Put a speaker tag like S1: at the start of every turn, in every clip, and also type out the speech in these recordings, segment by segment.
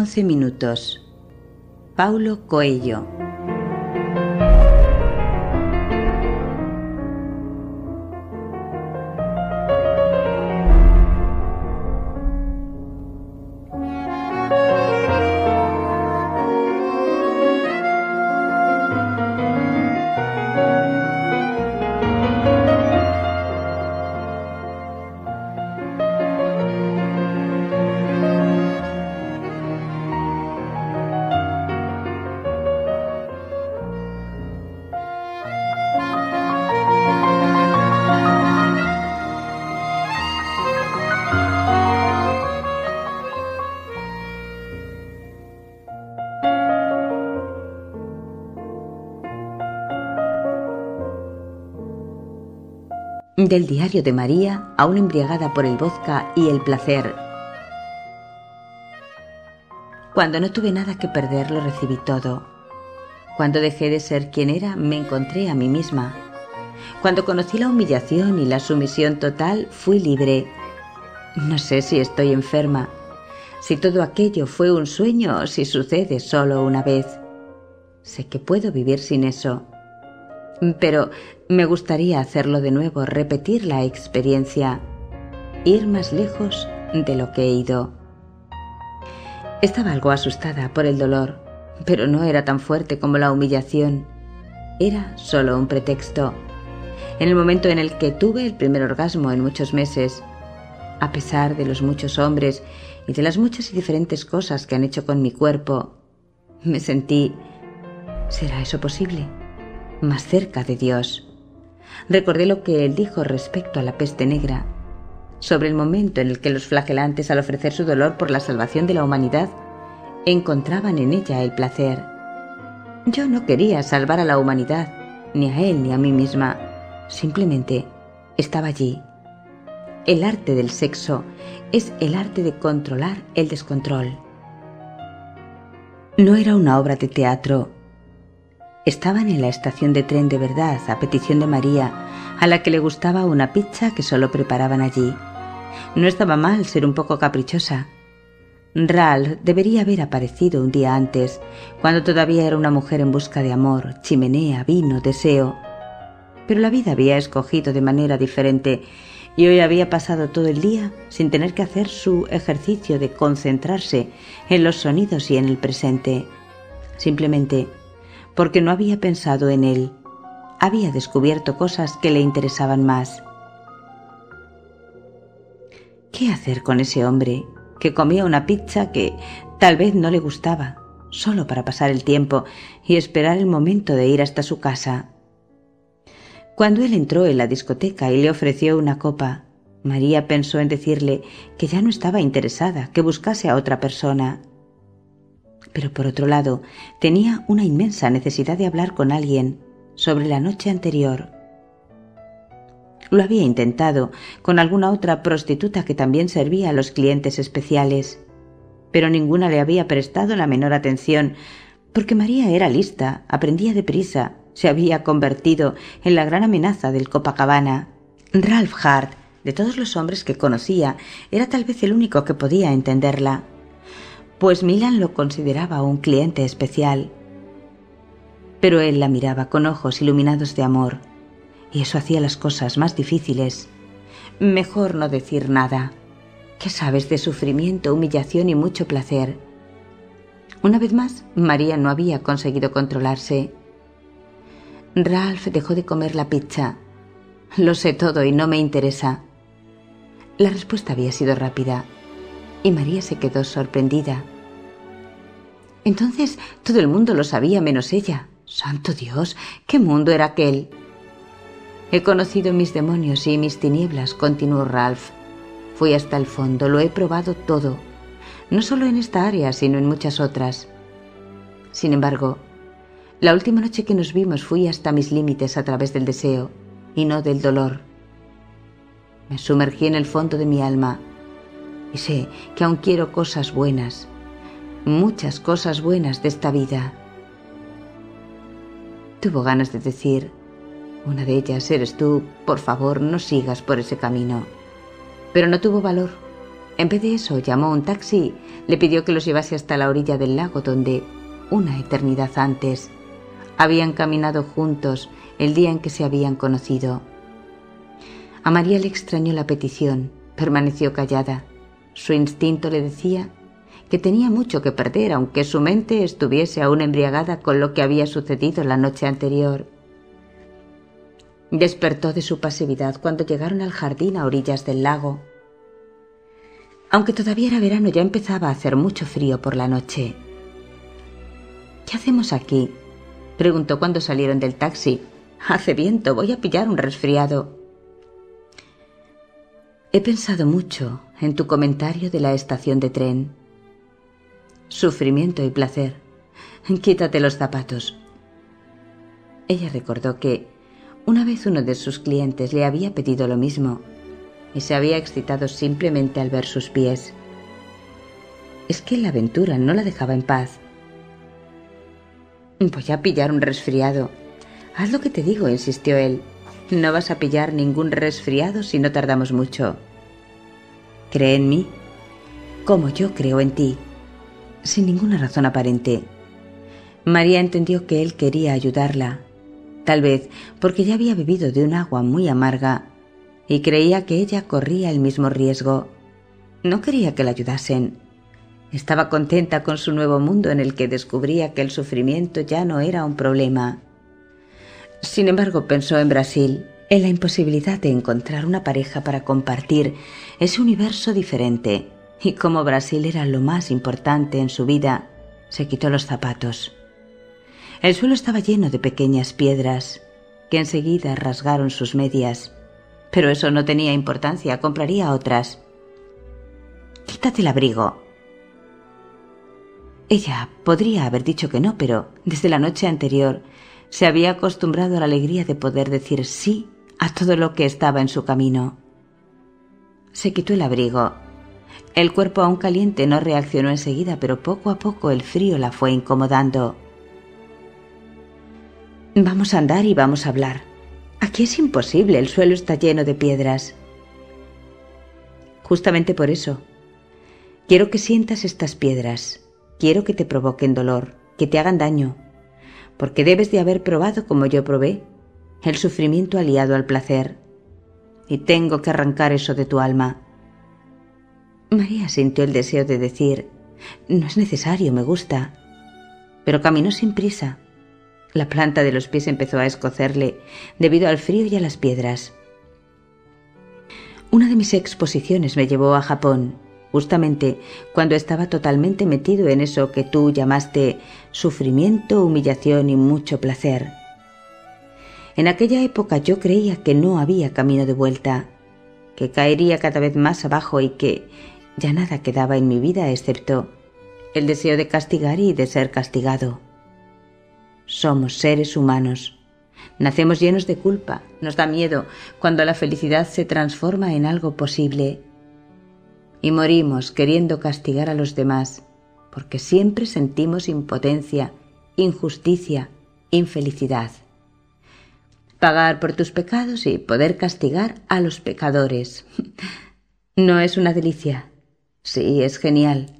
S1: 11 minutos. Paulo Coelho. Del diario de María, aún embriagada por el vodka y el placer. Cuando no tuve nada que perder, lo recibí todo. Cuando dejé de ser quien era, me encontré a mí misma. Cuando conocí la humillación y la sumisión total, fui libre. No sé si estoy enferma, si todo aquello fue un sueño o si sucede solo una vez. Sé que puedo vivir sin eso. Pero me gustaría hacerlo de nuevo, repetir la experiencia, ir más lejos de lo que he ido. Estaba algo asustada por el dolor, pero no era tan fuerte como la humillación. Era solo un pretexto. En el momento en el que tuve el primer orgasmo en muchos meses, a pesar de los muchos hombres y de las muchas y diferentes cosas que han hecho con mi cuerpo, me sentí... ¿Será eso posible? Más cerca de Dios. Recordé lo que él dijo respecto a la peste negra, sobre el momento en el que los flagelantes, al ofrecer su dolor por la salvación de la humanidad, encontraban en ella el placer. Yo no quería salvar a la humanidad, ni a él ni a mí misma. Simplemente estaba allí. El arte del sexo es el arte de controlar el descontrol. No era una obra de teatro, Estaban en la estación de tren de verdad, a petición de María, a la que le gustaba una pizza que solo preparaban allí. No estaba mal ser un poco caprichosa. Ralph debería haber aparecido un día antes, cuando todavía era una mujer en busca de amor, chimenea, vino, deseo. Pero la vida había escogido de manera diferente y hoy había pasado todo el día sin tener que hacer su ejercicio de concentrarse en los sonidos y en el presente. Simplemente porque no había pensado en él. Había descubierto cosas que le interesaban más. ¿Qué hacer con ese hombre que comía una pizza que tal vez no le gustaba, solo para pasar el tiempo y esperar el momento de ir hasta su casa? Cuando él entró en la discoteca y le ofreció una copa, María pensó en decirle que ya no estaba interesada, que buscase a otra persona pero por otro lado tenía una inmensa necesidad de hablar con alguien sobre la noche anterior. Lo había intentado con alguna otra prostituta que también servía a los clientes especiales, pero ninguna le había prestado la menor atención, porque María era lista, aprendía deprisa, se había convertido en la gran amenaza del Copacabana. Ralph Hart, de todos los hombres que conocía, era tal vez el único que podía entenderla pues Milan lo consideraba un cliente especial. Pero él la miraba con ojos iluminados de amor, y eso hacía las cosas más difíciles. Mejor no decir nada. ¿Qué sabes de sufrimiento, humillación y mucho placer? Una vez más, María no había conseguido controlarse. Ralph dejó de comer la pizza. Lo sé todo y no me interesa. La respuesta había sido rápida y María se quedó sorprendida. Entonces todo el mundo lo sabía menos ella. Santo Dios, ¿qué mundo era aquel? He conocido mis demonios y mis tinieblas, continuó Ralph. Fui hasta el fondo, lo he probado todo, no solo en esta área, sino en muchas otras. Sin embargo, la última noche que nos vimos fui hasta mis límites a través del deseo y no del dolor. Me sumergí en el fondo de mi alma y sé que aún quiero cosas buenas, muchas cosas buenas de esta vida. Tuvo ganas de decir, una de ellas eres tú, por favor no sigas por ese camino. Pero no tuvo valor, En vez de eso, llamó a un taxi, le pidió que los llevase hasta la orilla del lago donde, una eternidad antes, habían caminado juntos el día en que se habían conocido. A María le extrañó la petición, permaneció callada. Su instinto le decía que tenía mucho que perder, aunque su mente estuviese aún embriagada con lo que había sucedido la noche anterior. Despertó de su pasividad cuando llegaron al jardín a orillas del lago. Aunque todavía era verano, ya empezaba a hacer mucho frío por la noche. ¿Qué hacemos aquí? preguntó cuando salieron del taxi. Hace viento, voy a pillar un resfriado. He pensado mucho en tu comentario de la estación de tren. Sufrimiento y placer. Quítate los zapatos. Ella recordó que una vez uno de sus clientes le había pedido lo mismo y se había excitado simplemente al ver sus pies. Es que la aventura no la dejaba en paz. Voy a pillar un resfriado. Haz lo que te digo, insistió él. No vas a pillar ningún resfriado si no tardamos mucho. Cree en mí, como yo creo en ti, sin ninguna razón aparente. María entendió que él quería ayudarla, tal vez porque ya había bebido de un agua muy amarga y creía que ella corría el mismo riesgo. No quería que la ayudasen. Estaba contenta con su nuevo mundo en el que descubría que el sufrimiento ya no era un problema. Sin embargo, pensó en Brasil, en la imposibilidad de encontrar una pareja para compartir ese universo diferente, y como Brasil era lo más importante en su vida, se quitó los zapatos. El suelo estaba lleno de pequeñas piedras, que enseguida rasgaron sus medias pero eso no tenía importancia, compraría otras. Quítate el abrigo. Ella podría haber dicho que no, pero desde la noche anterior se había acostumbrado a la alegría de poder decir sí a todo lo que estaba en su camino. Se quitó el abrigo. El cuerpo aún caliente no reaccionó enseguida, pero poco a poco el frío la fue incomodando. Vamos a andar y vamos a hablar. Aquí es imposible, el suelo está lleno de piedras. Justamente por eso. Quiero que sientas estas piedras. Quiero que te provoquen dolor, que te hagan daño. Porque debes de haber probado como yo probé, el sufrimiento aliado al placer. Y tengo que arrancar eso de tu alma. María sintió el deseo de decir, no es necesario, me gusta. Pero caminó sin prisa la planta de los pies empezó a escocerle debido al frío y a las piedras. Una de mis exposiciones me llevó a Japón, justamente cuando estaba totalmente metido en eso que tú llamaste sufrimiento, humillación y mucho placer. En aquella época yo creía que no había camino de vuelta, que caería cada vez más abajo y que ya nada quedaba en mi vida excepto el deseo de castigar y de ser castigado. Somos seres humanos. Nacemos llenos de culpa, nos da miedo cuando la felicidad se transforma en algo posible. Y morimos queriendo castigar a los demás, porque siempre sentimos impotencia, injusticia, infelicidad. Pagar por tus pecados y poder castigar a los pecadores. ¿No es una delicia? Sí, es genial.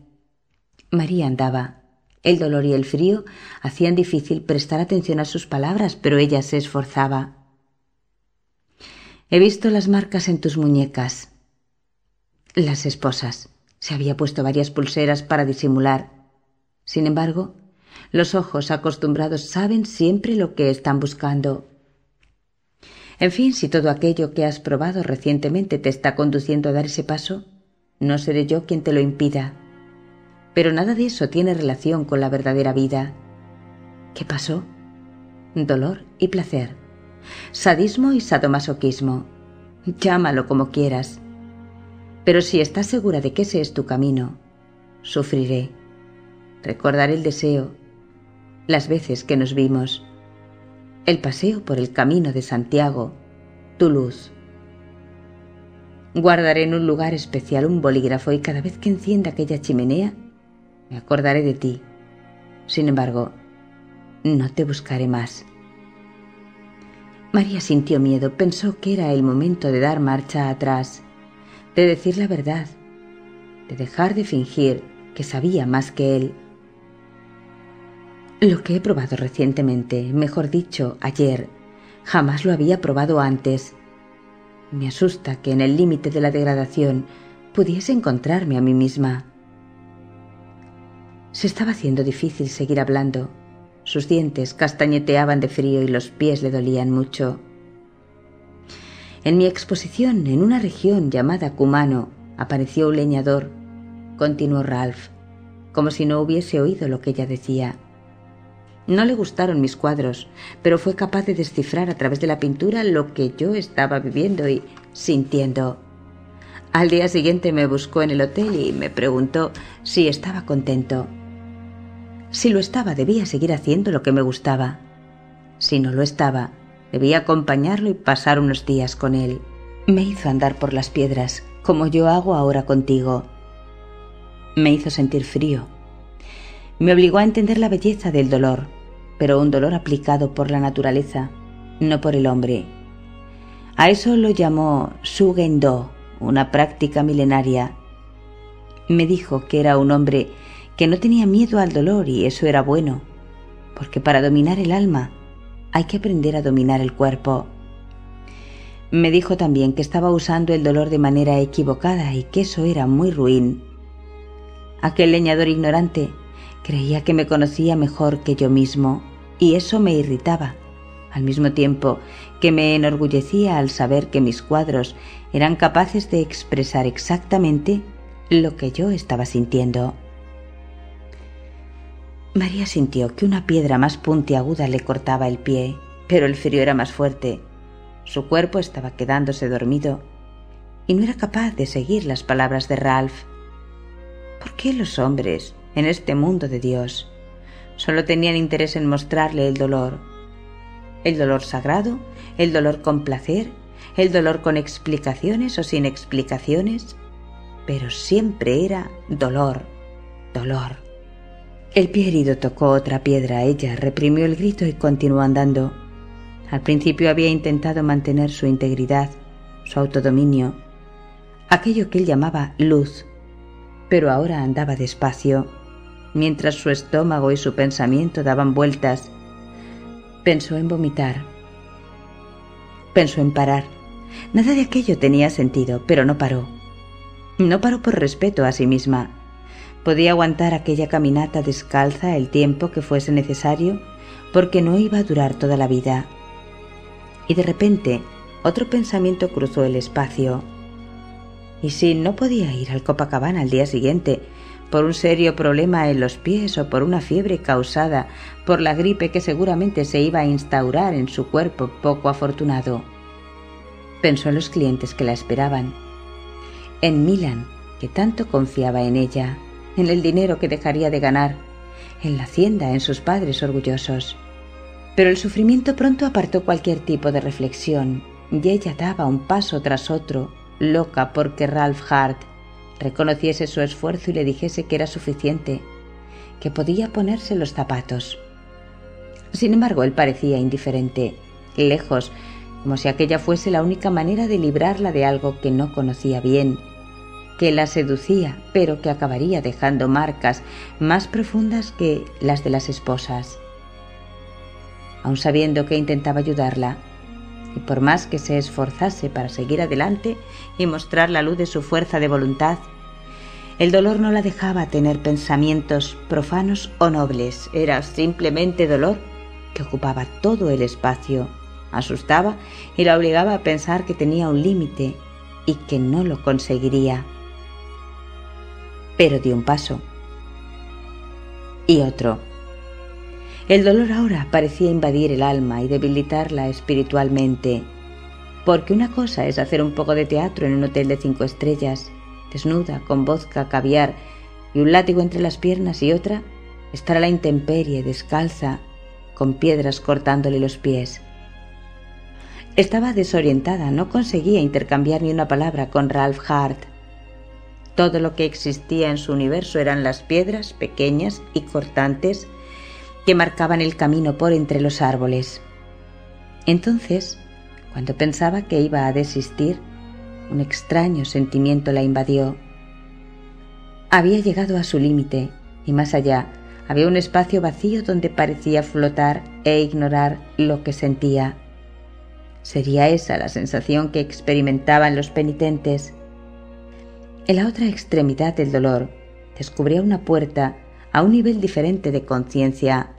S1: María andaba el dolor y el frío hacían difícil prestar atención a sus palabras, pero ella se esforzaba. He visto las marcas en tus muñecas. Las esposas. Se había puesto varias pulseras para disimular. Sin embargo, los ojos acostumbrados saben siempre lo que están buscando. En fin, si todo aquello que has probado recientemente te está conduciendo a dar ese paso, no seré yo quien te lo impida. Pero nada de eso tiene relación con la verdadera vida. ¿Qué pasó? Dolor y placer. Sadismo y sadomasoquismo. Llámalo como quieras. Pero si estás segura de que ese es tu camino, sufriré. Recordaré el deseo, las veces que nos vimos, el paseo por el camino de Santiago, tu luz. Guardaré en un lugar especial un bolígrafo y cada vez que encienda aquella chimenea, me acordaré de ti. Sin embargo, no te buscaré más. María sintió miedo, pensó que era el momento de dar marcha atrás, de decir la verdad, de dejar de fingir que sabía más que él. Lo que he probado recientemente, mejor dicho, ayer, jamás lo había probado antes. Me asusta que en el límite de la degradación pudiese encontrarme a mí misma. Se estaba haciendo difícil seguir hablando. Sus dientes castañeteaban de frío y los pies le dolían mucho. En mi exposición en una región llamada Cumano apareció un leñador, continuó Ralph, como si no hubiese oído lo que ella decía. No le gustaron mis cuadros, pero fue capaz de descifrar a través de la pintura lo que yo estaba viviendo y sintiendo. Al día siguiente me buscó en el hotel y me preguntó si estaba contento. Si lo estaba, debía seguir haciendo lo que me gustaba. Si no lo estaba, debía acompañarlo y pasar unos días con él. Me hizo andar por las piedras, como yo hago ahora contigo. Me hizo sentir frío. Me obligó a entender la belleza del dolor, pero un dolor aplicado por la naturaleza, no por el hombre. A eso lo llamó Sugendo, una práctica milenaria. Me dijo que era un hombre que no tenía miedo al dolor y eso era bueno, porque para dominar el alma hay que aprender a dominar el cuerpo. Me dijo también que estaba usando el dolor de manera equivocada y que eso era muy ruin. Aquel leñador ignorante creía que me conocía mejor que yo mismo y eso me irritaba, al mismo tiempo que me enorgullecía al saber que mis cuadros eran capaces de expresar exactamente lo que yo estaba sintiendo. María sintió que una piedra más puntiaguda le cortaba el pie, pero el frío era más fuerte. Su cuerpo estaba quedándose dormido y no era capaz de seguir las palabras de Ralph. ¿Por qué los hombres, en este mundo de Dios, solo tenían interés en mostrarle el dolor? El dolor sagrado, el dolor con placer, el dolor con explicaciones o sin explicaciones, pero siempre era dolor, dolor. El pie herido tocó otra piedra. Ella reprimió el grito y continuó andando. Al principio había intentado mantener su integridad, su autodominio, aquello que él llamaba luz, pero ahora andaba despacio, mientras su estómago y su pensamiento daban vueltas. Pensó en vomitar. Pensó en parar. Nada de aquello tenía sentido, pero no paró. No paró por respeto a sí misma, Podía aguantar aquella caminata descalza el tiempo que fuese necesario porque no iba a durar toda la vida. Y de repente otro pensamiento cruzó el espacio. ¿Y si no podía ir al Copacabana al día siguiente por un serio problema en los pies o por una fiebre causada por la gripe que seguramente se iba a instaurar en su cuerpo poco afortunado? Pensó en los clientes que la esperaban, en Milan, que tanto confiaba en ella en el dinero que dejaría de ganar, en la hacienda, en sus padres orgullosos. Pero el sufrimiento pronto apartó cualquier tipo de reflexión y ella daba un paso tras otro, loca porque Ralph Hart reconociese su esfuerzo y le dijese que era suficiente, que podía ponerse los zapatos. Sin embargo, él parecía indiferente, lejos, como si aquella fuese la única manera de librarla de algo que no conocía bien que la seducía, pero que acabaría dejando marcas más profundas que las de las esposas. Aun sabiendo que intentaba ayudarla, y por más que se esforzase para seguir adelante y mostrar la luz de su fuerza de voluntad, el dolor no la dejaba tener pensamientos profanos o nobles, era simplemente dolor que ocupaba todo el espacio, asustaba y la obligaba a pensar que tenía un límite y que no lo conseguiría pero dio un paso. Y otro. El dolor ahora parecía invadir el alma y debilitarla espiritualmente, porque una cosa es hacer un poco de teatro en un hotel de cinco estrellas, desnuda, con vodka, caviar y un látigo entre las piernas, y otra, estar a la intemperie, descalza, con piedras cortándole los pies. Estaba desorientada, no conseguía intercambiar ni una palabra con Ralph Hart. Todo lo que existía en su universo eran las piedras pequeñas y cortantes que marcaban el camino por entre los árboles. Entonces, cuando pensaba que iba a desistir, un extraño sentimiento la invadió. Había llegado a su límite y más allá había un espacio vacío donde parecía flotar e ignorar lo que sentía. ¿Sería esa la sensación que experimentaban los penitentes? En la otra extremidad del dolor descubría una puerta a un nivel diferente de conciencia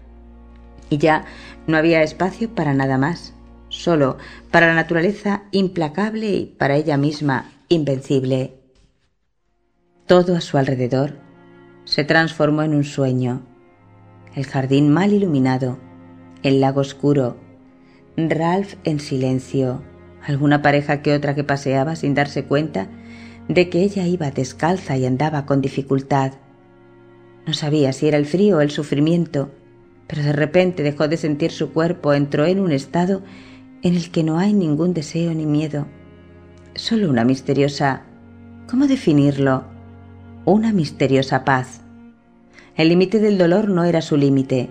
S1: y ya no había espacio para nada más, solo para la naturaleza implacable y para ella misma invencible. Todo a su alrededor se transformó en un sueño. El jardín mal iluminado, el lago oscuro, Ralph en silencio, alguna pareja que otra que paseaba sin darse cuenta de que ella iba descalza y andaba con dificultad. No sabía si era el frío o el sufrimiento, pero de repente dejó de sentir su cuerpo, entró en un estado en el que no hay ningún deseo ni miedo, solo una misteriosa... ¿Cómo definirlo? Una misteriosa paz. El límite del dolor no era su límite,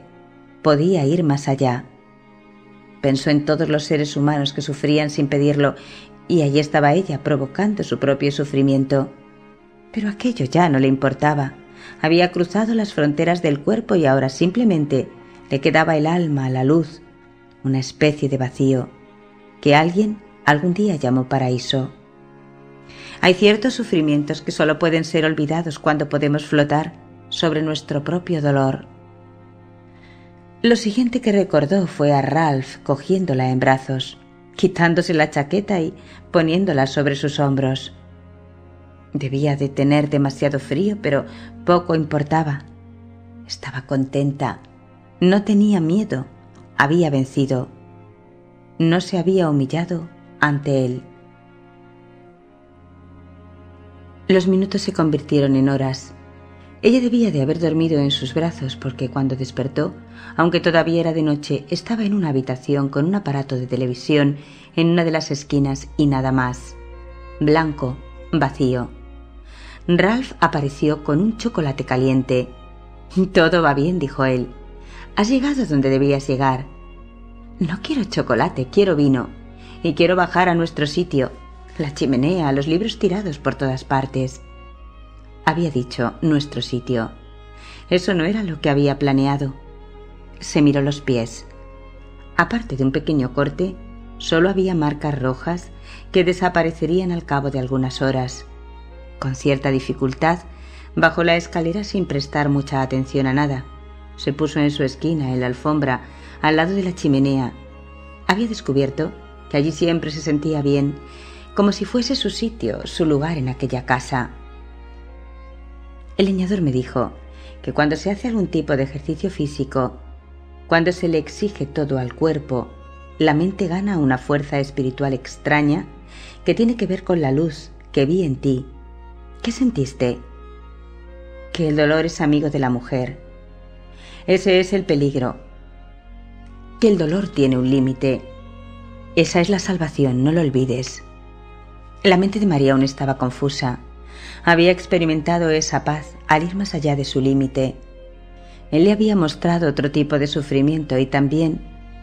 S1: podía ir más allá. Pensó en todos los seres humanos que sufrían sin pedirlo, y allí estaba ella provocando su propio sufrimiento. Pero aquello ya no le importaba. Había cruzado las fronteras del cuerpo y ahora simplemente le quedaba el alma, la luz, una especie de vacío, que alguien algún día llamó paraíso. Hay ciertos sufrimientos que solo pueden ser olvidados cuando podemos flotar sobre nuestro propio dolor. Lo siguiente que recordó fue a Ralph cogiéndola en brazos, quitándose la chaqueta y poniéndola sobre sus hombros. Debía de tener demasiado frío, pero poco importaba. Estaba contenta, no tenía miedo, había vencido. No se había humillado ante él. Los minutos se convirtieron en horas. Ella debía de haber dormido en sus brazos porque cuando despertó, aunque todavía era de noche, estaba en una habitación con un aparato de televisión en una de las esquinas y nada más. Blanco, vacío. Ralph apareció con un chocolate caliente. Todo va bien, dijo él. Has llegado donde debías llegar. No quiero chocolate, quiero vino. Y quiero bajar a nuestro sitio. La chimenea, los libros tirados por todas partes. Había dicho nuestro sitio. Eso no era lo que había planeado. Se miró los pies. Aparte de un pequeño corte, solo había marcas rojas que desaparecerían al cabo de algunas horas. Con cierta dificultad, bajó la escalera sin prestar mucha atención a nada se puso en su esquina, en la alfombra, al lado de la chimenea. Había descubierto que allí siempre se sentía bien, como si fuese su sitio, su lugar en aquella casa. El leñador me dijo que cuando se hace algún tipo de ejercicio físico, cuando se le exige todo al cuerpo, la mente gana una fuerza espiritual extraña que tiene que ver con la luz que vi en ti. ¿Qué sentiste? Que el dolor es amigo de la mujer, ese es el peligro. Que el dolor tiene un límite. Esa es la salvación, no lo olvides. La mente de María aún estaba confusa. Había experimentado esa paz al ir más allá de su límite. Él le había mostrado otro tipo de sufrimiento y también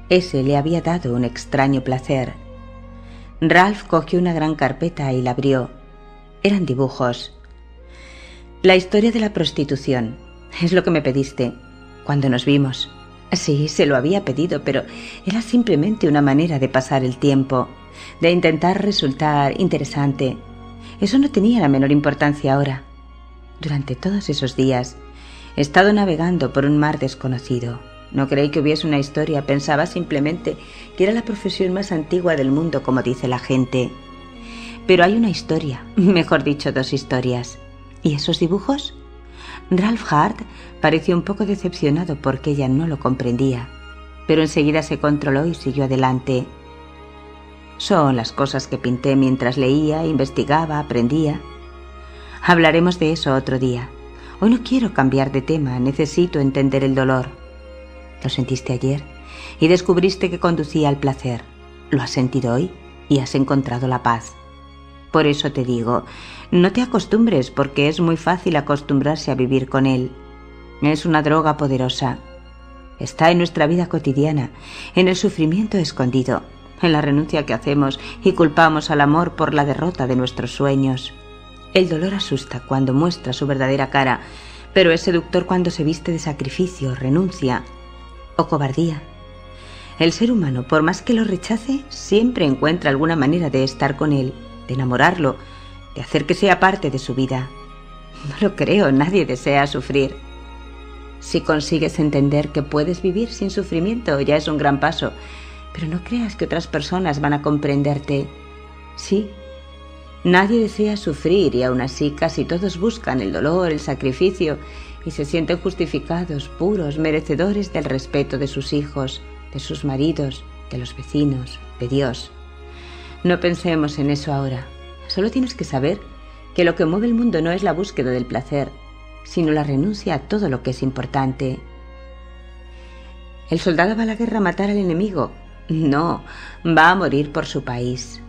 S1: ese le había dado un extraño placer. Ralph cogió una gran carpeta y la abrió. Eran dibujos. La historia de la prostitución. Es lo que me pediste cuando nos vimos. Sí, se lo había pedido, pero era simplemente una manera de pasar el tiempo, de intentar resultar interesante. Eso no tenía la menor importancia ahora. Durante todos esos días he estado navegando por un mar desconocido. No creí que hubiese una historia, pensaba simplemente que era la profesión más antigua del mundo, como dice la gente. Pero hay una historia, mejor dicho, dos historias. ¿Y esos dibujos? Ralph Hart pareció un poco decepcionado porque ella no lo comprendía, pero enseguida se controló y siguió adelante. Son las cosas que pinté mientras leía, investigaba, aprendía. Hablaremos de eso otro día. Hoy no quiero cambiar de tema, necesito entender el dolor. Lo sentiste ayer y descubriste que conducía al placer. Lo has sentido hoy y has encontrado la paz. Por eso te digo, no te acostumbres porque es muy fácil acostumbrarse a vivir con él. Es una droga poderosa. Está en nuestra vida cotidiana, en el sufrimiento escondido, en la renuncia que hacemos y culpamos al amor por la derrota de nuestros sueños. El dolor asusta cuando muestra su verdadera cara, pero es seductor cuando se viste de sacrificio, renuncia o cobardía. El ser humano, por más que lo rechace, siempre encuentra alguna manera de estar con él, de enamorarlo, de hacer que sea parte de su vida. No lo creo, nadie desea sufrir. Si consigues entender que puedes vivir sin sufrimiento, ya es un gran paso, pero no creas que otras personas van a comprenderte. Sí, nadie desea sufrir y aún así casi todos buscan el dolor, el sacrificio y se sienten justificados, puros, merecedores del respeto de sus hijos, de sus maridos, de los vecinos, de Dios. No pensemos en eso ahora. Solo tienes que saber que lo que mueve el mundo no es la búsqueda del placer, sino la renuncia a todo lo que es importante. ¿El soldado va a la guerra a matar al enemigo? No, va a morir por su país.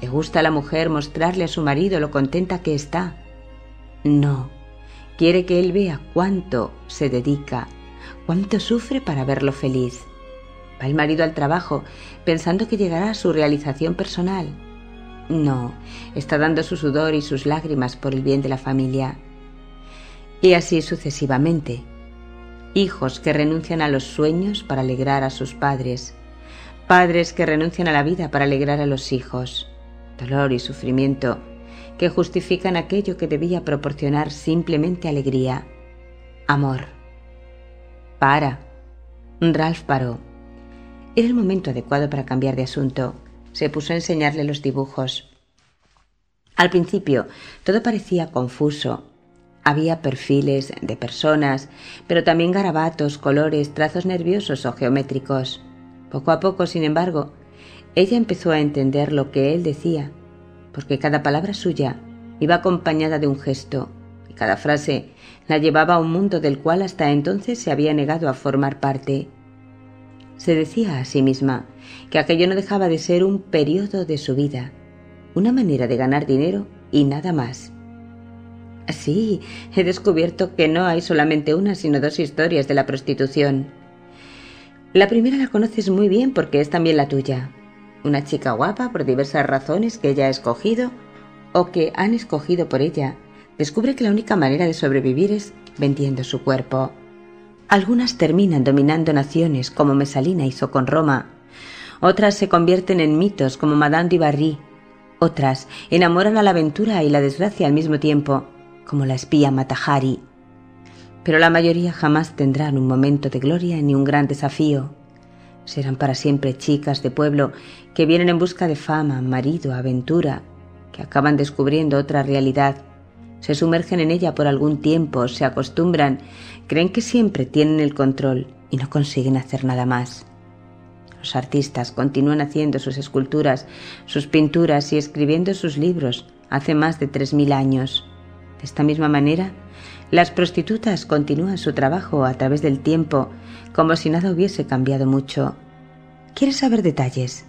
S1: ¿Le gusta a la mujer mostrarle a su marido lo contenta que está? No, quiere que él vea cuánto se dedica, cuánto sufre para verlo feliz. Va el marido al trabajo pensando que llegará a su realización personal. No, está dando su sudor y sus lágrimas por el bien de la familia. Y así sucesivamente. Hijos que renuncian a los sueños para alegrar a sus padres. Padres que renuncian a la vida para alegrar a los hijos. Dolor y sufrimiento que justifican aquello que debía proporcionar simplemente alegría. Amor. Para. Ralph paró. Era el momento adecuado para cambiar de asunto. Se puso a enseñarle los dibujos. Al principio todo parecía confuso. Había perfiles de personas, pero también garabatos, colores, trazos nerviosos o geométricos. Poco a poco, sin embargo, ella empezó a entender lo que él decía, porque cada palabra suya iba acompañada de un gesto, y cada frase la llevaba a un mundo del cual hasta entonces se había negado a formar parte. Se decía a sí misma que aquello no dejaba de ser un periodo de su vida, una manera de ganar dinero y nada más. Sí, he descubierto que no hay solamente una, sino dos historias de la prostitución. La primera la conoces muy bien porque es también la tuya. Una chica guapa por diversas razones que ella ha escogido o que han escogido por ella, descubre que la única manera de sobrevivir es vendiendo su cuerpo. Algunas terminan dominando naciones, como Mesalina hizo con Roma. Otras se convierten en mitos, como Madame du. Otras enamoran a la aventura y la desgracia al mismo tiempo, como la espía Matahari. Pero la mayoría jamás tendrán un momento de gloria ni un gran desafío. Serán para siempre chicas de pueblo que vienen en busca de fama, marido, aventura, que acaban descubriendo otra realidad se sumergen en ella por algún tiempo, se acostumbran, creen que siempre tienen el control y no consiguen hacer nada más. Los artistas continúan haciendo sus esculturas, sus pinturas y escribiendo sus libros hace más de tres mil años. De esta misma manera, las prostitutas continúan su trabajo a través del tiempo como si nada hubiese cambiado mucho. ¿Quieres saber detalles?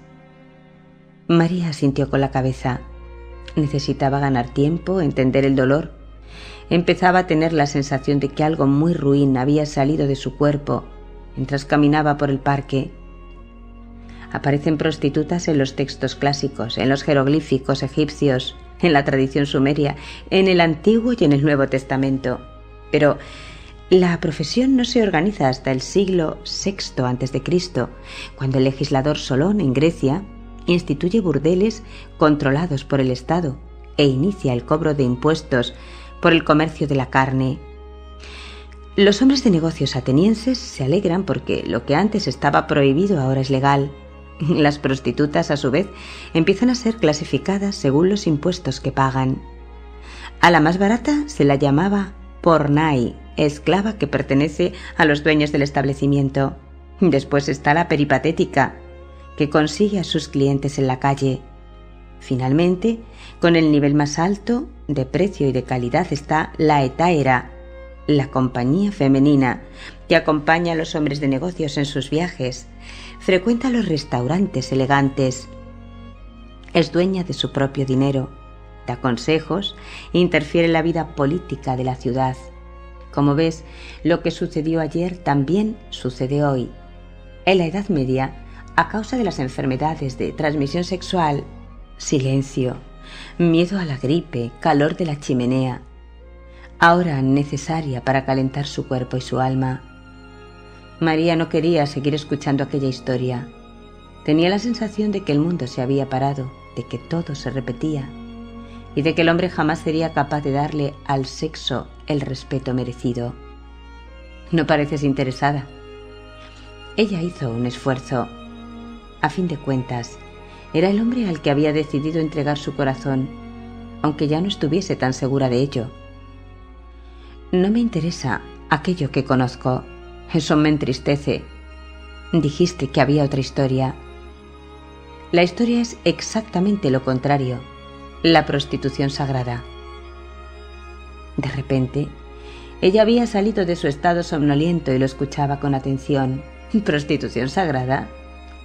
S1: María sintió con la cabeza. Necesitaba ganar tiempo, entender el dolor. Empezaba a tener la sensación de que algo muy ruin había salido de su cuerpo mientras caminaba por el parque. Aparecen prostitutas en los textos clásicos, en los jeroglíficos egipcios, en la tradición sumeria, en el Antiguo y en el Nuevo Testamento. Pero la profesión no se organiza hasta el siglo VI a.C., cuando el legislador Solón en Grecia instituye burdeles controlados por el Estado e inicia el cobro de impuestos por el comercio de la carne. Los hombres de negocios atenienses se alegran porque lo que antes estaba prohibido ahora es legal. Las prostitutas, a su vez, empiezan a ser clasificadas según los impuestos que pagan. A la más barata se la llamaba pornai, esclava que pertenece a los dueños del establecimiento. Después está la peripatética, que consigue a sus clientes en la calle. Finalmente, con el nivel más alto de precio y de calidad está la etaera, la compañía femenina que acompaña a los hombres de negocios en sus viajes, frecuenta los restaurantes elegantes, es dueña de su propio dinero, da consejos e interfiere en la vida política de la ciudad. Como ves, lo que sucedió ayer también sucede hoy. En la Edad Media, a causa de las enfermedades de transmisión sexual, silencio. miedo a la gripe, calor de la chimenea, ahora necesaria para calentar su cuerpo y su alma. María no quería seguir escuchando aquella historia. Tenía la sensación de que el mundo se había parado, de que todo se repetía y de que el hombre jamás sería capaz de darle al sexo el respeto merecido. No pareces interesada. Ella hizo un esfuerzo. A fin de cuentas, era el hombre al que había decidido entregar su corazón, aunque ya no estuviese tan segura de ello. No me interesa aquello que conozco. Eso me entristece. Dijiste que había otra historia. La historia es exactamente lo contrario, la prostitución sagrada. De repente, ella había salido de su estado somnoliento y lo escuchaba con atención. ¿Prostitución sagrada?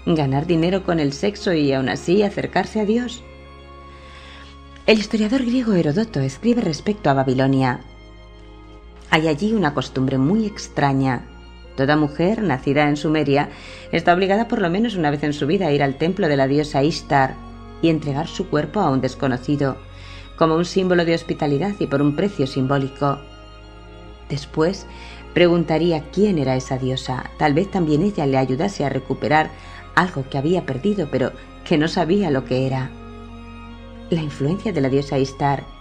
S1: ¿Ganar dinero con el sexo y aún así acercarse a Dios? El historiador griego Herodoto escribe respecto a Babilonia. Hay allí una costumbre muy extraña. Toda mujer nacida en Sumeria está obligada por lo menos una vez en su vida a ir al templo de la diosa Ishtar y entregar su cuerpo a un desconocido, como un símbolo de hospitalidad y por un precio simbólico. Después preguntaría quién era esa diosa. Tal vez también ella le ayudase a recuperar algo que había perdido, pero que no sabía lo que era. La influencia de la diosa Istar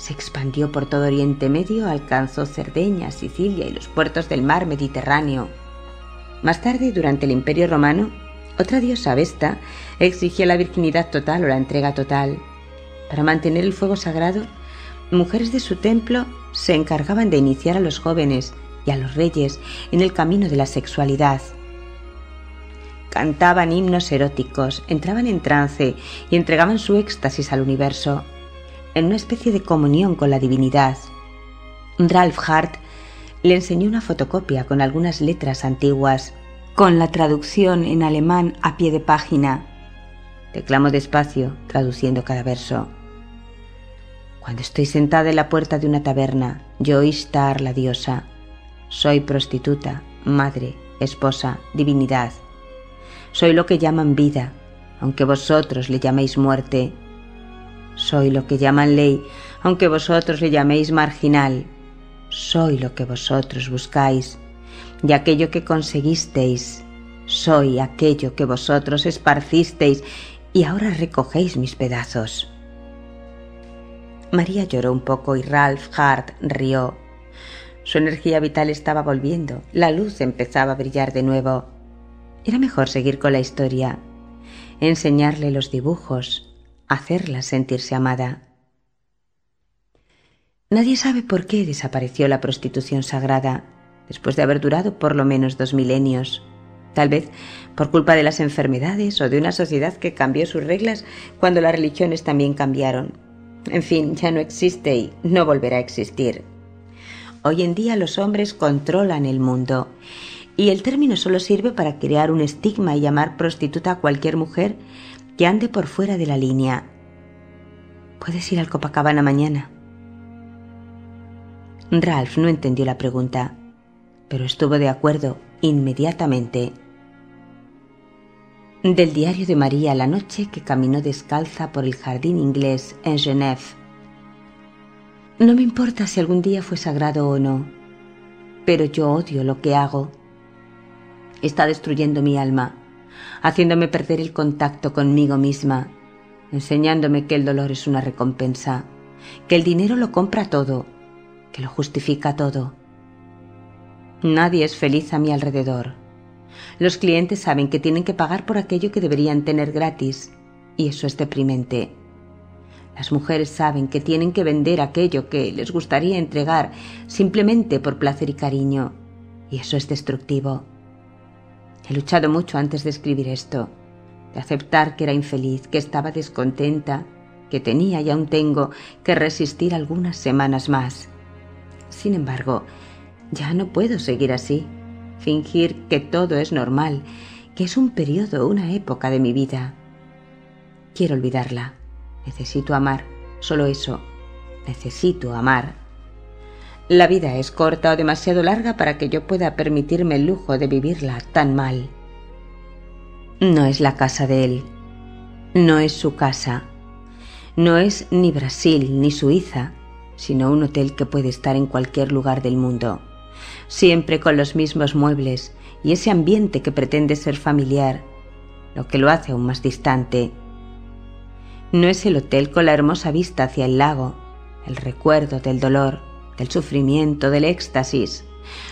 S1: se expandió por todo Oriente Medio, alcanzó Cerdeña, Sicilia y los puertos del mar Mediterráneo. Más tarde, durante el Imperio Romano, otra diosa Vesta exigía la virginidad total o la entrega total. Para mantener el fuego sagrado, mujeres de su templo se encargaban de iniciar a los jóvenes y a los reyes en el camino de la sexualidad. Cantaban himnos eróticos, entraban en trance y entregaban su éxtasis al universo, en una especie de comunión con la divinidad. Ralph Hart le enseñó una fotocopia con algunas letras antiguas, con la traducción en alemán a pie de página. Declamo despacio, traduciendo cada verso. Cuando estoy sentada en la puerta de una taberna, yo Ishtar la diosa, soy prostituta, madre, esposa, divinidad. Soy lo que llaman vida, aunque vosotros le llaméis muerte. Soy lo que llaman ley, aunque vosotros le llaméis marginal. Soy lo que vosotros buscáis, y aquello que conseguisteis. Soy aquello que vosotros esparcisteis y ahora recogéis mis pedazos. María lloró un poco y Ralph Hart rió. Su energía vital estaba volviendo, la luz empezaba a brillar de nuevo. Era mejor seguir con la historia, enseñarle los dibujos, hacerla sentirse amada. Nadie sabe por qué desapareció la prostitución sagrada, después de haber durado por lo menos dos milenios. Tal vez por culpa de las enfermedades o de una sociedad que cambió sus reglas cuando las religiones también cambiaron. En fin, ya no existe y no volverá a existir. Hoy en día los hombres controlan el mundo y el término solo sirve para crear un estigma y llamar prostituta a cualquier mujer que ande por fuera de la línea. Puedes ir al Copacabana mañana. Ralph no entendió la pregunta, pero estuvo de acuerdo inmediatamente del diario de María la noche que caminó descalza por el jardín inglés en Genève. No me importa si algún día fue sagrado o no, pero yo odio lo que hago. Está destruyendo mi alma, haciéndome perder el contacto conmigo misma, enseñándome que el dolor es una recompensa, que el dinero lo compra todo, que lo justifica todo. Nadie es feliz a mi alrededor los clientes saben que tienen que pagar por aquello que deberían tener gratis, y eso es deprimente. Las mujeres saben que tienen que vender aquello que les gustaría entregar simplemente por placer y cariño, y eso es destructivo. He luchado mucho antes de escribir esto, de aceptar que era infeliz, que estaba descontenta, que tenía y aún tengo que resistir algunas semanas más. Sin embargo, ya no puedo seguir así fingir que todo es normal, que es un periodo, una época de mi vida. Quiero olvidarla. Necesito amar. Solo eso. Necesito amar. La vida es corta o demasiado larga para que yo pueda permitirme el lujo de vivirla tan mal. No es la casa de él. No es su casa. No es ni Brasil ni Suiza, sino un hotel que puede estar en cualquier lugar del mundo, siempre con los mismos muebles y ese ambiente que pretende ser familiar, lo que lo hace aún más distante. No es el hotel con la hermosa vista hacia el lago, el recuerdo del dolor, del sufrimiento, del éxtasis.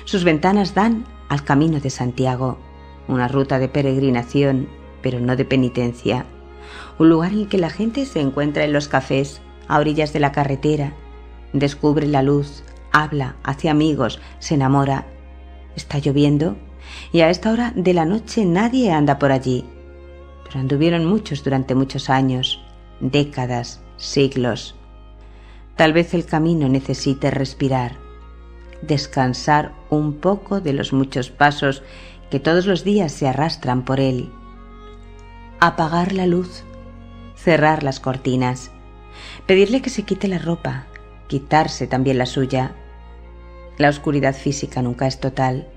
S1: Sus ventanas dan al camino de Santiago, una ruta de peregrinación, pero no de penitencia. Un lugar en el que la gente se encuentra en los cafés, a orillas de la carretera, descubre la luz, habla, hace amigos, se enamora. Está lloviendo y a esta hora de la noche nadie anda por allí. Pero anduvieron muchos durante muchos años, décadas, siglos. Tal vez el camino necesite respirar, descansar un poco de los muchos pasos que todos los días se arrastran por él. Apagar la luz, cerrar las cortinas, pedirle que se quite la ropa, quitarse también la suya. La oscuridad física nunca es total.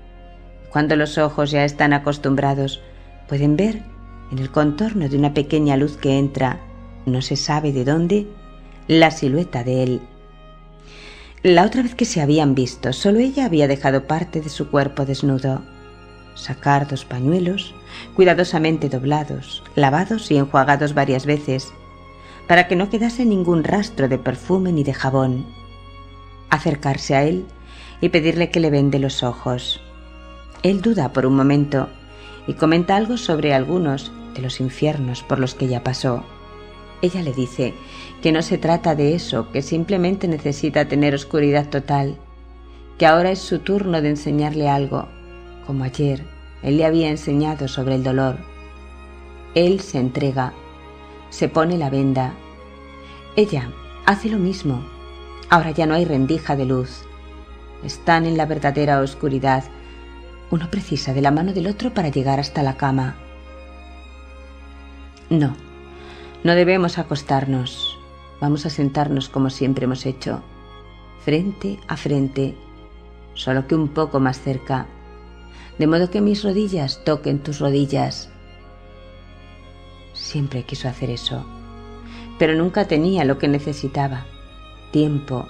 S1: Cuando los ojos ya están acostumbrados, pueden ver en el contorno de una pequeña luz que entra, no se sabe de dónde, la silueta de él. La otra vez que se habían visto, solo ella había dejado parte de su cuerpo desnudo. Sacar dos pañuelos, cuidadosamente doblados, lavados y enjuagados varias veces, para que no quedase ningún rastro de perfume ni de jabón. Acercarse a él y pedirle que le vende los ojos. Él duda por un momento y comenta algo sobre algunos de los infiernos por los que ya pasó. Ella le dice que no se trata de eso, que simplemente necesita tener oscuridad total, que ahora es su turno de enseñarle algo, como ayer él le había enseñado sobre el dolor. Él se entrega, se pone la venda. Ella hace lo mismo. Ahora ya no hay rendija de luz. Están en la verdadera oscuridad. Uno precisa de la mano del otro para llegar hasta la cama. No, no debemos acostarnos. Vamos a sentarnos como siempre hemos hecho, frente a frente, solo que un poco más cerca, de modo que mis rodillas toquen tus rodillas. Siempre quiso hacer eso, pero nunca tenía lo que necesitaba, tiempo,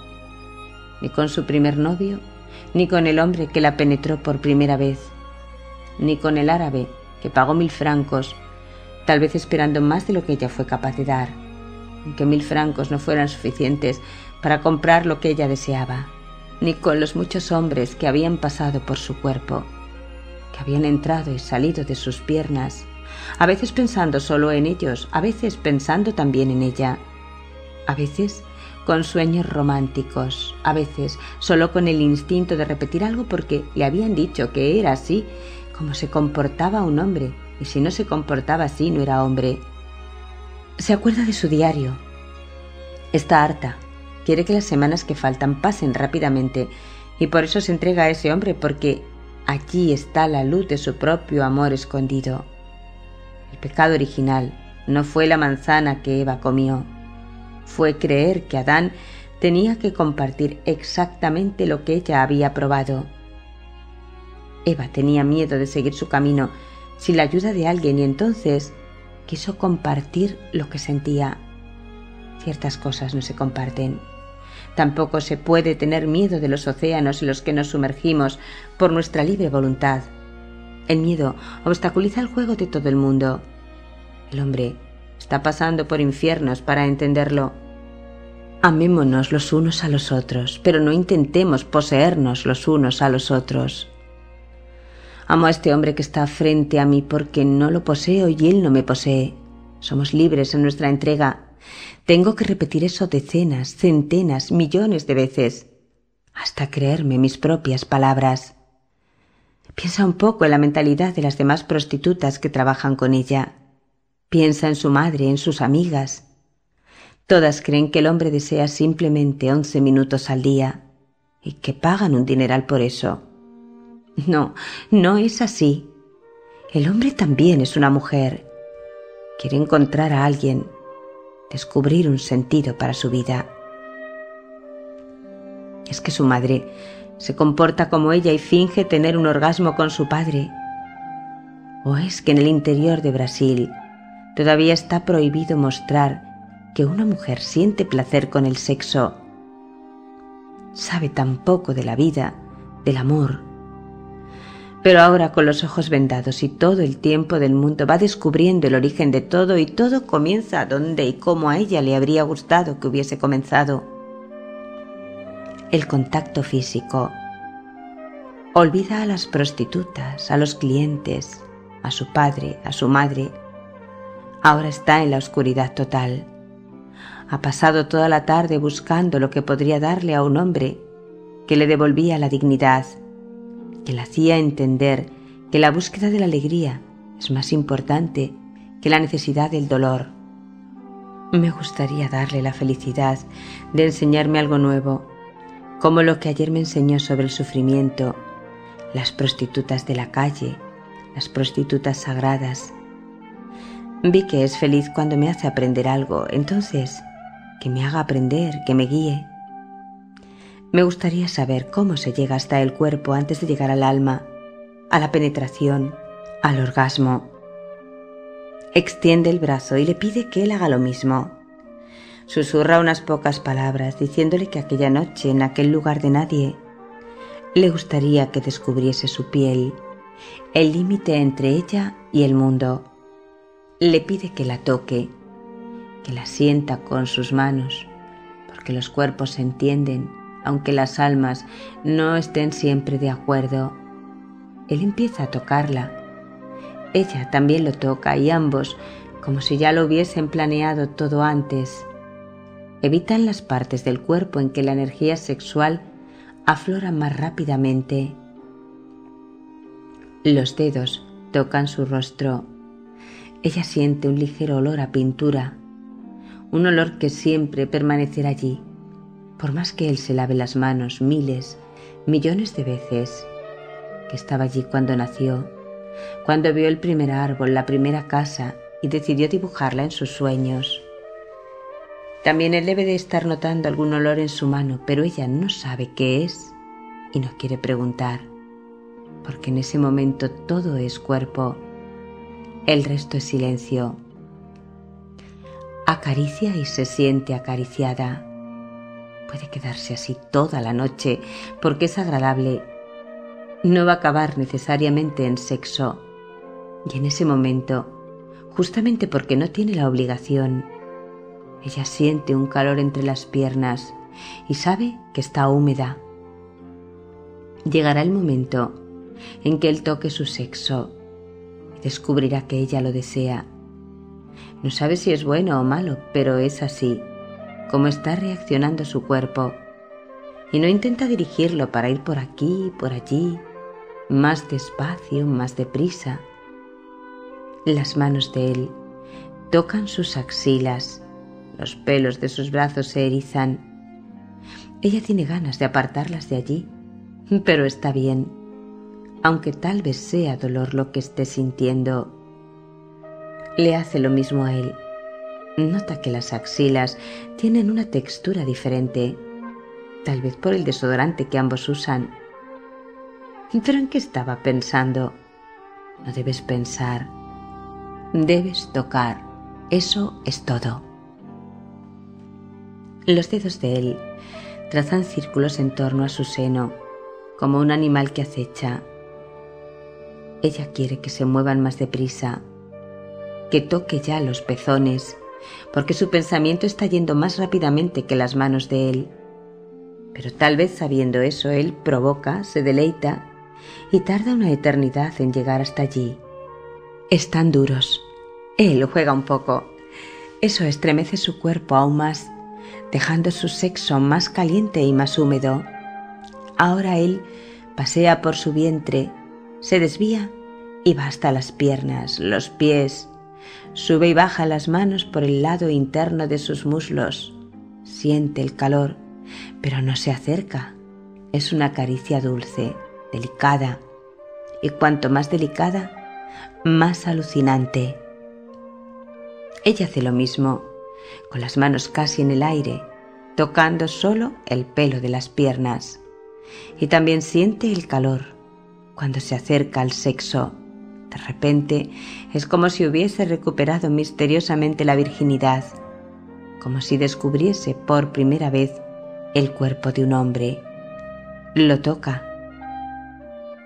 S1: ni con su primer novio, ni con el hombre que la penetró por primera vez, ni con el árabe que pagó mil francos tal vez esperando más de lo que ella fue capaz de dar, aunque mil francos no fueran suficientes para comprar lo que ella deseaba, ni con los muchos hombres que habían pasado por su cuerpo, que habían entrado y salido de sus piernas, a veces pensando solo en ellos, a veces pensando también en ella, a veces con sueños románticos, a veces solo con el instinto de repetir algo porque le habían dicho que era así como se comportaba un hombre y si no se comportaba así no era hombre. Se acuerda de su diario. Está harta. Quiere que las semanas que faltan pasen rápidamente y por eso se entrega a ese hombre porque allí está la luz de su propio amor escondido. El pecado original no fue la manzana que Eva comió, fue creer que Adán tenía que compartir exactamente lo que ella había probado. Eva tenía miedo de seguir su camino sin la ayuda de alguien y entonces quiso compartir lo que sentía. Ciertas cosas no se comparten. Tampoco se puede tener miedo de los océanos en los que nos sumergimos por nuestra libre voluntad. El miedo obstaculiza el juego de todo el mundo. El hombre está pasando por infiernos para entenderlo. Amémonos los unos a los otros, pero no intentemos poseernos los unos a los otros. Amo a este hombre que está frente a mí porque no lo poseo y él no me posee. Somos libres en nuestra entrega. Tengo que repetir eso decenas, centenas, millones de veces, hasta creerme mis propias palabras. Piensa un poco en la mentalidad de las demás prostitutas que trabajan con ella. Piensa en su madre, en sus amigas. Todas creen que el hombre desea simplemente once minutos al día y que pagan un dineral por eso. No, no es así. El hombre también es una mujer. Quiere encontrar a alguien, descubrir un sentido para su vida. Es que su madre se comporta como ella y finge tener un orgasmo con su padre. ¿O es que en el interior de Brasil todavía está prohibido mostrar que una mujer siente placer con el sexo, sabe tan poco de la vida, del amor. Pero ahora con los ojos vendados y todo el tiempo del mundo va descubriendo el origen de todo y todo comienza donde y cómo a ella le habría gustado que hubiese comenzado. El contacto físico. Olvida a las prostitutas, a los clientes, a su padre, a su madre. Ahora está en la oscuridad total. Ha pasado toda la tarde buscando lo que podría darle a un hombre que le devolvía la dignidad, que le hacía entender que la búsqueda de la alegría es más importante que la necesidad del dolor. Me gustaría darle la felicidad de enseñarme algo nuevo, como lo que ayer me enseñó sobre el sufrimiento, las prostitutas de la calle, las prostitutas sagradas. Vi que es feliz cuando me hace aprender algo, entonces que me haga aprender, que me guíe. Me gustaría saber cómo se llega hasta el cuerpo antes de llegar al alma, a la penetración, al orgasmo. Extiende el brazo y le pide que él haga lo mismo. Susurra unas pocas palabras diciéndole que aquella noche, en aquel lugar de nadie, le gustaría que descubriese su piel, el límite entre ella y el mundo. Le pide que la toque, que la sienta con sus manos, porque los cuerpos se entienden, aunque las almas no estén siempre de acuerdo. Él empieza a tocarla. Ella también lo toca y ambos, como si ya lo hubiesen planeado todo antes, evitan las partes del cuerpo en que la energía sexual aflora más rápidamente. Los dedos tocan su rostro. Ella siente un ligero olor a pintura un olor que siempre permanecerá allí, por más que él se lave las manos miles, millones de veces, que estaba allí cuando nació, cuando vio el primer árbol, la primera casa y decidió dibujarla en sus sueños. También él debe de estar notando algún olor en su mano, pero ella no sabe qué es y no quiere preguntar, porque en ese momento todo es cuerpo, el resto es silencio acaricia y se siente acariciada. Puede quedarse así toda la noche porque es agradable. No va a acabar necesariamente en sexo. Y en ese momento, justamente porque no tiene la obligación, ella siente un calor entre las piernas y sabe que está húmeda. Llegará el momento en que él toque su sexo y descubrirá que ella lo desea no sabe si es bueno o malo, pero es así, como está reaccionando su cuerpo. Y no intenta dirigirlo para ir por aquí, por allí, más despacio, más deprisa. Las manos de él tocan sus axilas, los pelos de sus brazos se erizan. Ella tiene ganas de apartarlas de allí, pero está bien, aunque tal vez sea dolor lo que esté sintiendo le hace lo mismo a él. Nota que las axilas tienen una textura diferente, tal vez por el desodorante que ambos usan. Pero ¿en qué estaba pensando? No debes pensar, debes tocar, eso es todo. Los dedos de él trazan círculos en torno a su seno, como un animal que acecha. Ella quiere que se muevan más deprisa, que toque ya los pezones, porque su pensamiento está yendo más rápidamente que las manos de él. Pero tal vez sabiendo eso, él provoca, se deleita y tarda una eternidad en llegar hasta allí. Están duros. Él juega un poco. Eso estremece su cuerpo aún más, dejando su sexo más caliente y más húmedo. Ahora él pasea por su vientre, se desvía y va hasta las piernas, los pies, Sube y baja las manos por el lado interno de sus muslos. Siente el calor, pero no se acerca. Es una caricia dulce, delicada, y cuanto más delicada, más alucinante. Ella hace lo mismo, con las manos casi en el aire, tocando solo el pelo de las piernas, y también siente el calor cuando se acerca al sexo de repente es como si hubiese recuperado misteriosamente la virginidad, como si descubriese por primera vez el cuerpo de un hombre. Lo toca.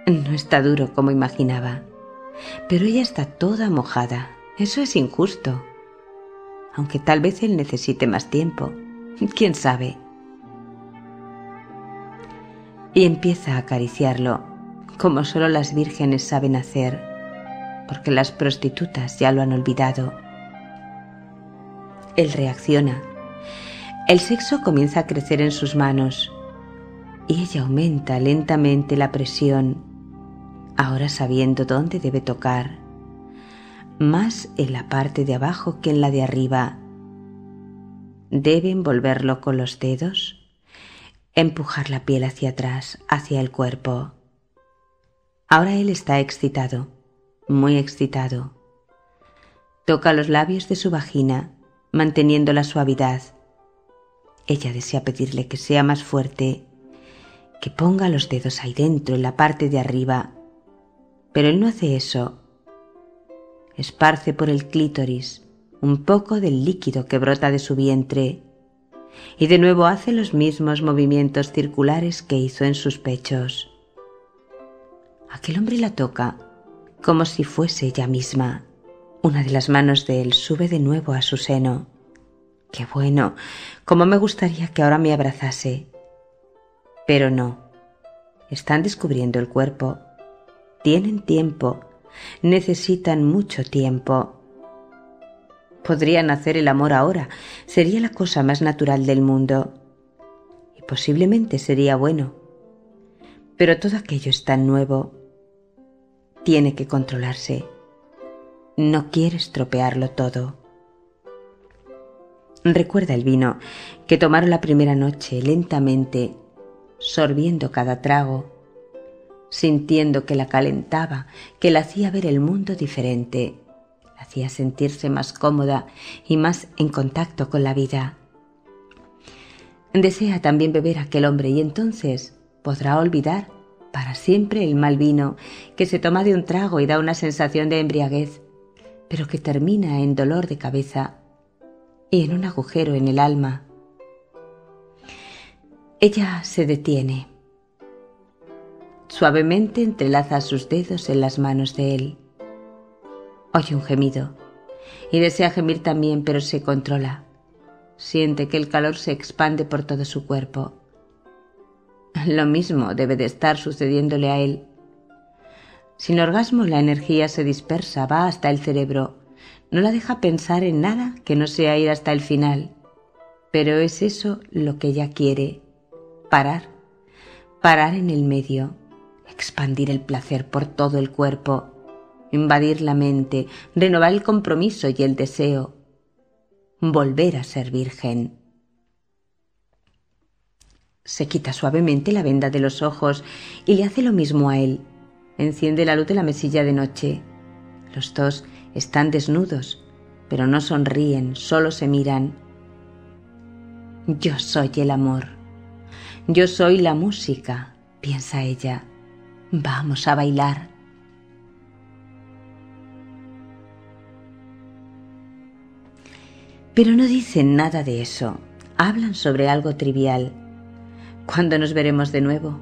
S1: No está duro como imaginaba, pero ella está toda mojada. Eso es injusto. Aunque tal vez él necesite más tiempo. ¿Quién sabe? Y empieza a acariciarlo, como solo las vírgenes saben hacer, porque las prostitutas ya lo han olvidado. Él reacciona. El sexo comienza a crecer en sus manos y ella aumenta lentamente la presión, ahora sabiendo dónde debe tocar, más en la parte de abajo que en la de arriba. Debe envolverlo con los dedos, empujar la piel hacia atrás, hacia el cuerpo. Ahora él está excitado, muy excitado. Toca los labios de su vagina, manteniendo la suavidad. Ella desea pedirle que sea más fuerte, que ponga los dedos ahí dentro, en la parte de arriba, pero él no hace eso. Esparce por el clítoris un poco del líquido que brota de su vientre y de nuevo hace los mismos movimientos circulares que hizo en sus pechos. Aquel hombre la toca como si fuese ella misma. Una de las manos de él sube de nuevo a su seno. Qué bueno, cómo me gustaría que ahora me abrazase. Pero no. Están descubriendo el cuerpo. Tienen tiempo. Necesitan mucho tiempo. Podrían hacer el amor ahora. Sería la cosa más natural del mundo. Y posiblemente sería bueno. Pero todo aquello es tan nuevo. Tiene que controlarse. No quiere estropearlo todo. Recuerda el vino que tomaron la primera noche lentamente, sorbiendo cada trago, sintiendo que la calentaba, que la hacía ver el mundo diferente, la hacía sentirse más cómoda y más en contacto con la vida. Desea también beber aquel hombre y entonces podrá olvidar para siempre el mal vino que se toma de un trago y da una sensación de embriaguez pero que termina en dolor de cabeza y en un agujero en el alma. Ella se detiene. Suavemente entrelaza sus dedos en las manos de él. Oye un gemido y desea gemir también, pero se controla. Siente que el calor se expande por todo su cuerpo. Lo mismo debe de estar sucediéndole a él. Sin orgasmo la energía se dispersa, va hasta el cerebro, no la deja pensar en nada que no sea ir hasta el final. Pero es eso lo que ella quiere, parar, parar en el medio, expandir el placer por todo el cuerpo, invadir la mente, renovar el compromiso y el deseo, volver a ser virgen. Se quita suavemente la venda de los ojos y le hace lo mismo a él enciende la luz de la mesilla de noche. Los dos están desnudos, pero no sonríen, solo se miran. Yo soy el amor. Yo soy la música, piensa ella. Vamos a bailar. Pero no dicen nada de eso. Hablan sobre algo trivial. ¿Cuándo nos veremos de nuevo?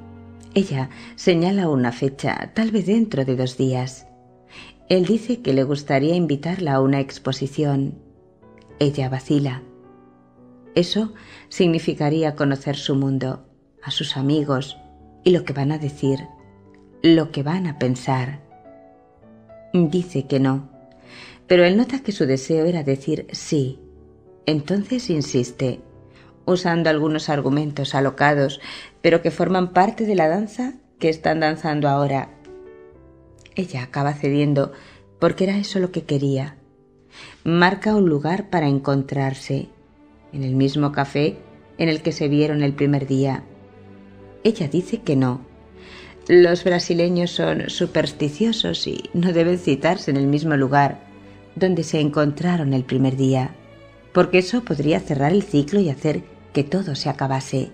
S1: Ella señala una fecha, tal vez dentro de dos días. Él dice que le gustaría invitarla a una exposición. Ella vacila. Eso significaría conocer su mundo, a sus amigos y lo que van a decir, lo que van a pensar. Dice que no, pero él nota que su deseo era decir sí. Entonces insiste usando algunos argumentos alocados, pero que forman parte de la danza que están danzando ahora. Ella acaba cediendo porque era eso lo que quería. Marca un lugar para encontrarse, en el mismo café en el que se vieron el primer día. Ella dice que no. Los brasileños son supersticiosos y no deben citarse en el mismo lugar donde se encontraron el primer día, porque eso podría cerrar el ciclo y hacer que todo se acabase.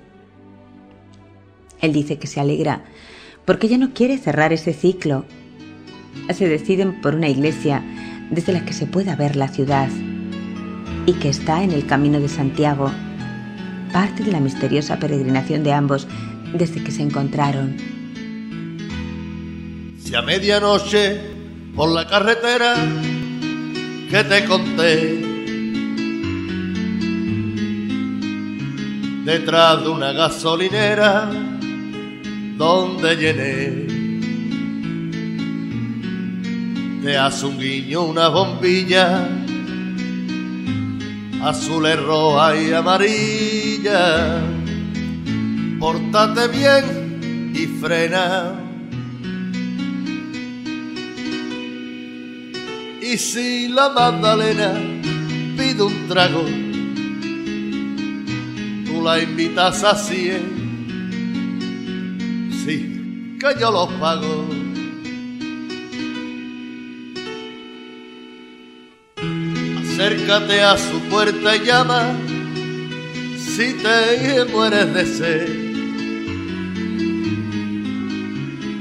S1: Él dice que se alegra porque ya no quiere cerrar ese ciclo. Se deciden por una iglesia desde la que se pueda ver la ciudad. y que está en el camino de Santiago, parte de la misteriosa peregrinación de ambos desde que se encontraron.
S2: Si a medianoche por la carretera que te conté, detrás de una gasolinera donde llené, te hace un guiño una bombilla azul, roja y amarilla. Pórtate bien y frena. Y si la Magdalena pide un trago, la invitas así, ¿eh? sí, que yo los pago. acércate a su puerta y llama si te mueres de sed.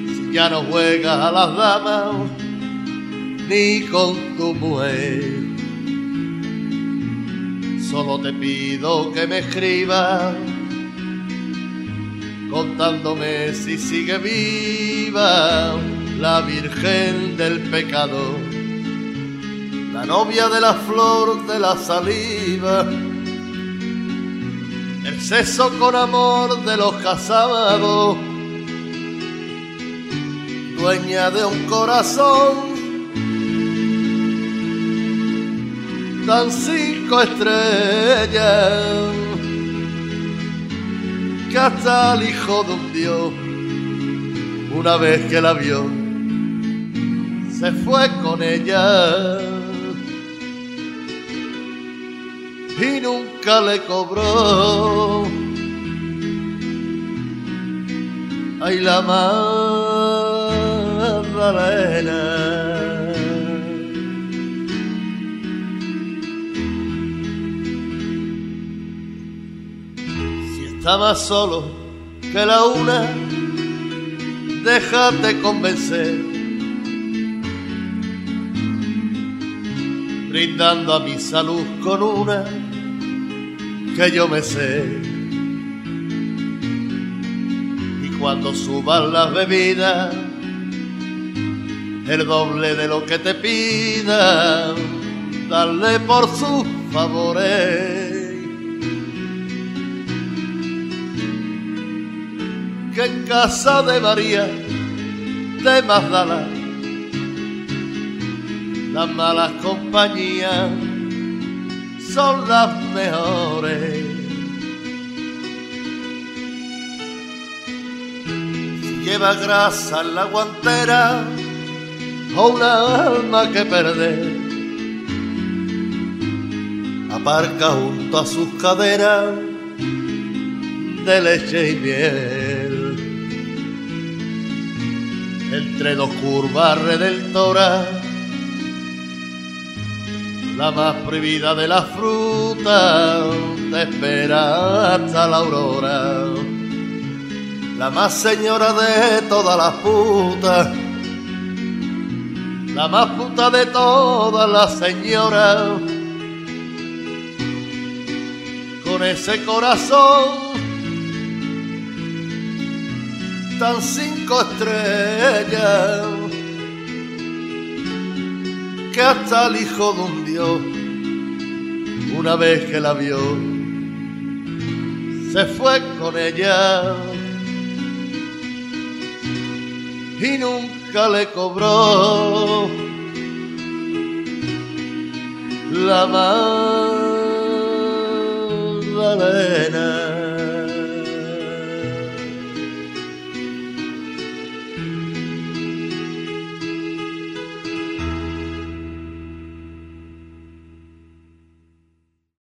S2: Si ya no juegas a las damas ni con tu mujer, solo te pido que me escribas contándome si sigue viva la Virgen del Pecado la novia de la flor de la saliva, el sexo con amor de los casados, dueña de un corazón tan cinco estrellas que hasta el hijo de un dios, una vez que la vio, se fue con ella. y nunca le cobró. Ay, la Magdalena. Está más solo que la una, déjate convencer brindando a mi salud con una que yo me sé. Y cuando suban las bebidas, el doble de lo que te pida, darle por sus favores. En casa de María de Magdala las malas compañías son las mejores. Si lleva grasa en la guantera o una alma que perder, aparca junto a sus caderas de leche y miel. Entre dos curvas redentoras la más prohibida de las frutas, te espera hasta la aurora. La más señora de todas las putas, la más puta de todas las señoras. Con ese corazón tan cinco estrellas. Que hasta el hijo de un dios, una vez que la vio, se fue con ella. Y nunca le cobró la mano